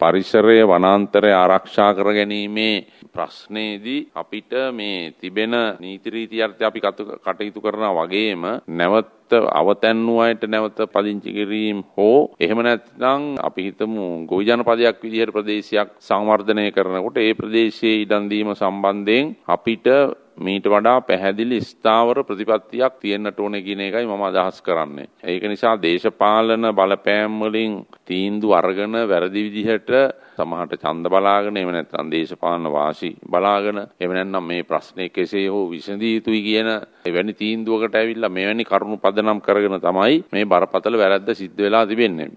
පරිසරය වනාන්තරය ආරක්ෂා කර ගැනීමේ ප්‍රශ්නයේදී අපිට මේ තිබෙන නීති රීති අර්ථය අපි කටයුතු කරනා වගේම නැවත අවතැන් වූ අයට නැවත පදිංචි කිරීම හෝ එහෙම නැත්නම් අපි හිතමු ගොවි ජනපදයක් විදිහට ප්‍රදේශයක් සංවර්ධනය කරනකොට ඒ ප්‍රදේශයේ ඉඩම් දීම සම්බන්ධයෙන් අපිට මීට වඩා පැහැදිලි ස්ථාවර ප්‍රතිපත්තියක් තියෙන්නට ඕනේ කියන එකයි මම අදහස් කරන්නේ. ඒක නිසා දේශපාලන බලපෑම් වලින් තීන්දුව අරගෙන වැරදි විදිහට සමහරට ඡන්ද බලාගෙන එහෙම නැත්නම් දේශපාලන වාසි බලාගෙන එහෙම නැත්නම් මේ ප්‍රශ්නේ කෙසේ හෝ විසඳිය යුතුයි කියන එවැනි තීන්දුවකට ඇවිල්ලා මෙවැනි කරුණු පදනම් කරගෙන තමයි මේ බරපතල වැරද්ද සිද්ධ වෙලා තිබෙන්නේ.